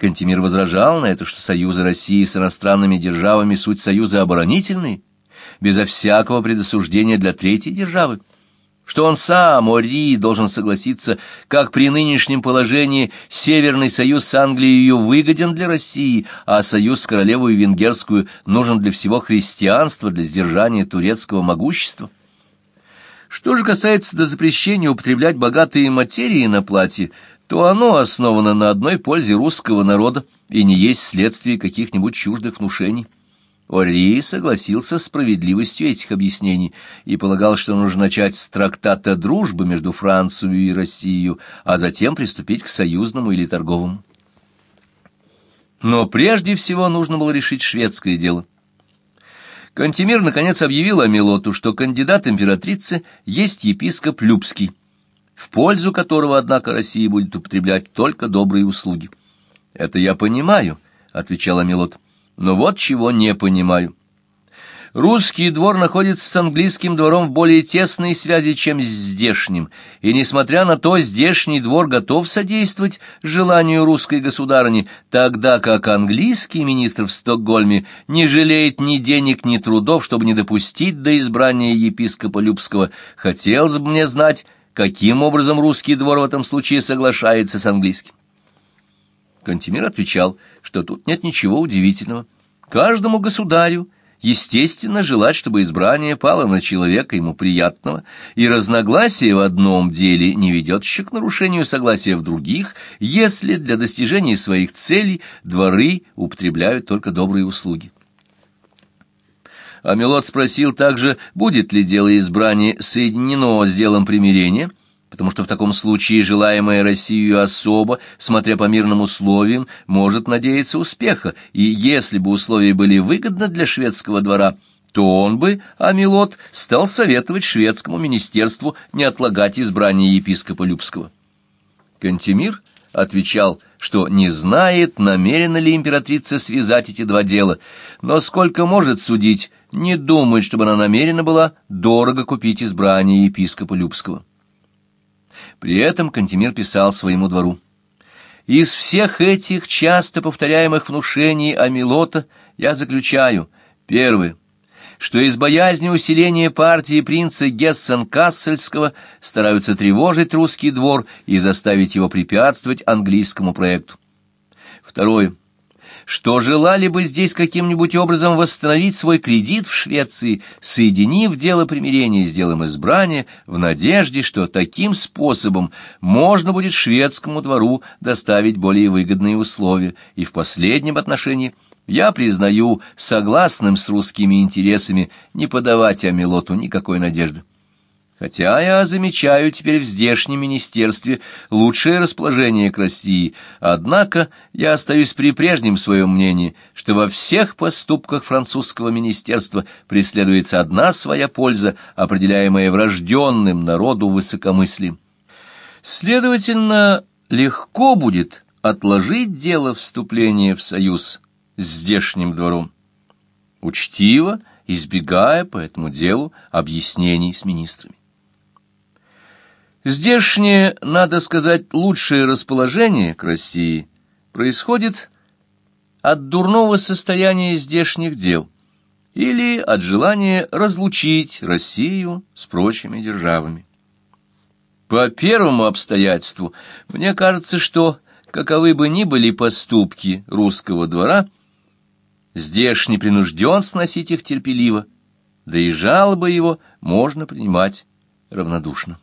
Кантемир возражал на это, что союзы России с иностранными державами суть союзы оборонительные, безо всякого предосуждения для третьей державы что он сам, Ори, должен согласиться, как при нынешнем положении Северный союз с Англией выгоден для России, а союз с королевой Венгерскую нужен для всего христианства, для сдержания турецкого могущества. Что же касается до запрещения употреблять богатые материи на платье, то оно основано на одной пользе русского народа и не есть следствие каких-нибудь чуждых внушений. Ори согласился с справедливостью этих объяснений и полагал, что нужно начать с трактата дружбы между Францией и Россией, а затем приступить к союзному или торговому. Но прежде всего нужно было решить шведское дело. Кантемир наконец объявил Амилоту, что кандидат императрицы есть епископ Любский, в пользу которого, однако, Россия будет употреблять только добрые услуги. «Это я понимаю», — отвечал Амилот. Но вот чего не понимаю. Русский двор находится с английским двором в более тесной связи, чем с здешним, и, несмотря на то, здешний двор готов содействовать желанию русской государыни, тогда как английский министр в Стокгольме не жалеет ни денег, ни трудов, чтобы не допустить до избрания епископа Любского. Хотелось бы мне знать, каким образом русский двор в этом случае соглашается с английским. Кантемир отвечал, что тут нет ничего удивительного. Каждому государю, естественно, желать, чтобы избрание пало на человека ему приятного, и разногласие в одном деле не ведет еще к нарушению согласия в других, если для достижения своих целей дворы употребляют только добрые услуги. Амелот спросил также, будет ли дело избрания соединено с делом примирения, потому что в таком случае желаемая Россию особо, смотря по мирным условиям, может надеяться успеха, и если бы условия были выгодны для шведского двора, то он бы, Амилот, стал советовать шведскому министерству не отлагать избрание епископа Любского. Кантемир отвечал, что не знает, намерена ли императрица связать эти два дела, но сколько может судить, не думает, чтобы она намерена была дорого купить избрание епископа Любского. При этом Кантемир писал своему двору. Из всех этих часто повторяемых внушений Амилота я заключаю, первое, что из боязни усиления партии принца Гессен-Кассельского стараются тревожить русский двор и заставить его препятствовать английскому проекту. Второе что желали бы здесь каким-нибудь образом восстановить свой кредит в Швеции, соединив дело примирения с делом избрания, в надежде, что таким способом можно будет шведскому двору доставить более выгодные условия, и в последнем отношении я признаю согласным с русскими интересами не подавать Амилоту никакой надежды. Хотя я замечаю теперь в здешнем министерстве лучшее расположение к России, однако я остаюсь при прежнем своем мнении, что во всех поступках французского министерства преследуется одна своя польза, определяемая врожденным народу высокомыслием. Следовательно, легко будет отложить дело вступления в союз здешним двором, учтиво избегая по этому делу объяснений с министрами. Здешнее, надо сказать, лучшее расположение к России происходит от дурного состояния здешних дел или от желания разлучить Россию с прочими державами. По первому обстоятельству, мне кажется, что, каковы бы ни были поступки русского двора, здешний принужден сносить их терпеливо, да и жалобы его можно принимать равнодушно.